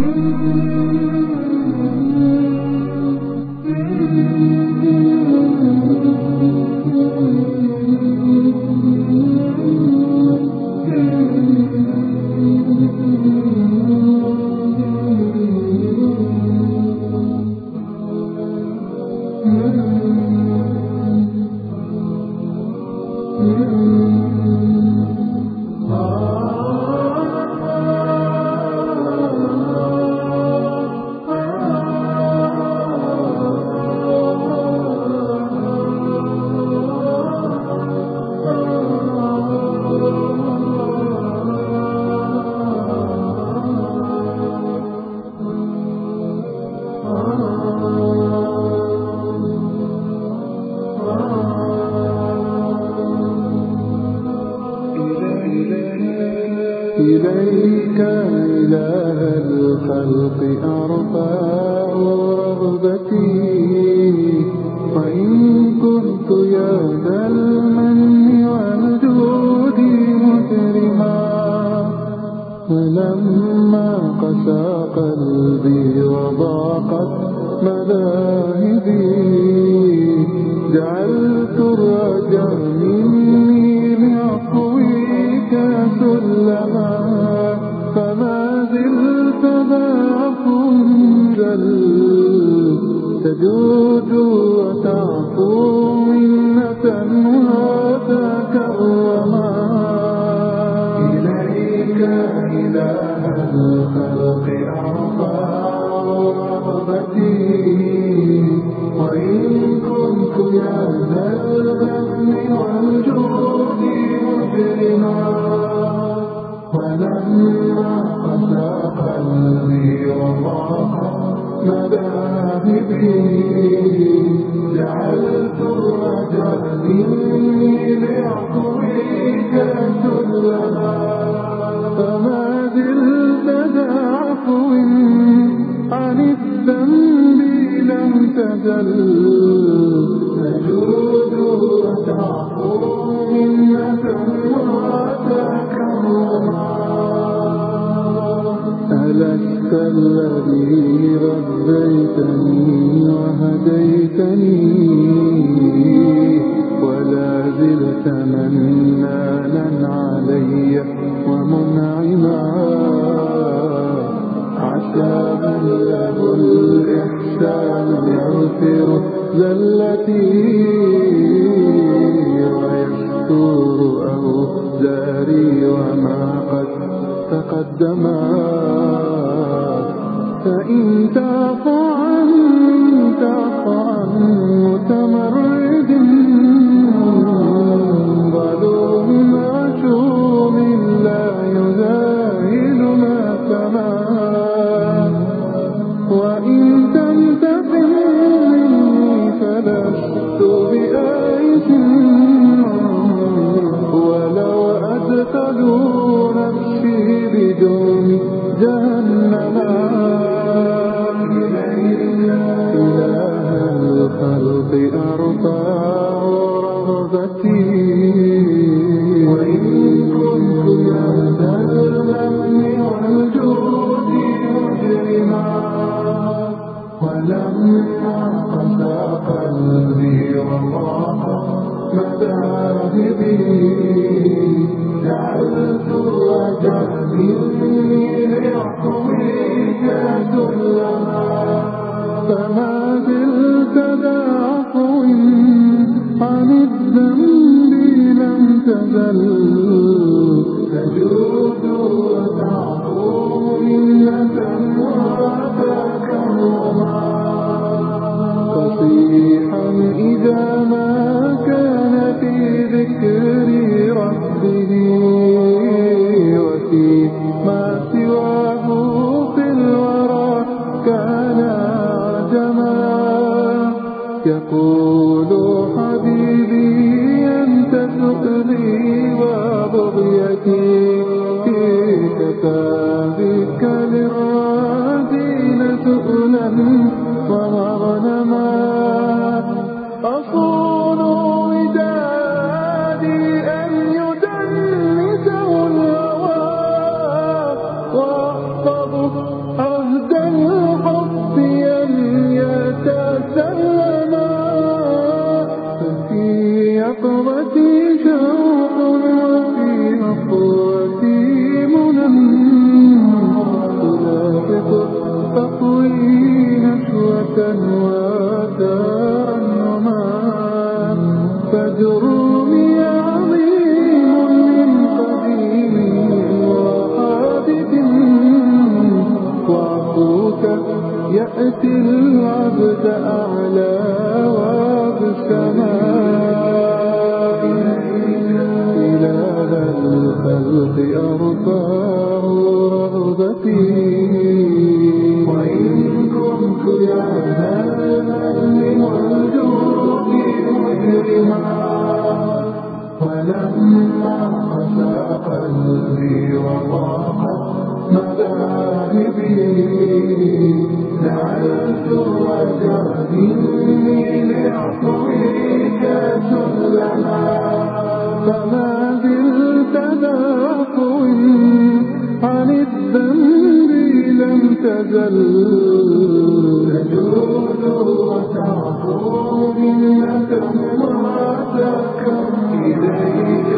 Música إليك إله الخلق أرفع رغبتي. وإن كنت يا ذا المن والجود مسرما ولما قسى قلبي وضاقت مذاهبي تجود وتعفو مذاهبي جعلت الرجاء مني زلت ذا عفو عن الذنب لم تزل الذي ربيتني وهديتني ولا زلت منانا علي ومنعما عسى من له الإحسان يغفر زلتي ويستور أوزاري وما قد تقدما فإن تعف عن تعف عن متمرد تجود وتعفو منة وتكرما يقول حبيبي العبد أعلى وبالسماء إله الخلق أرفع رغبتي. وإن كنت قلبي وضاقت مذاهبي مني لعفوك سلما فما زلت عفو عن الذنب لم تزل تجود وتعفو منك مرادك إليك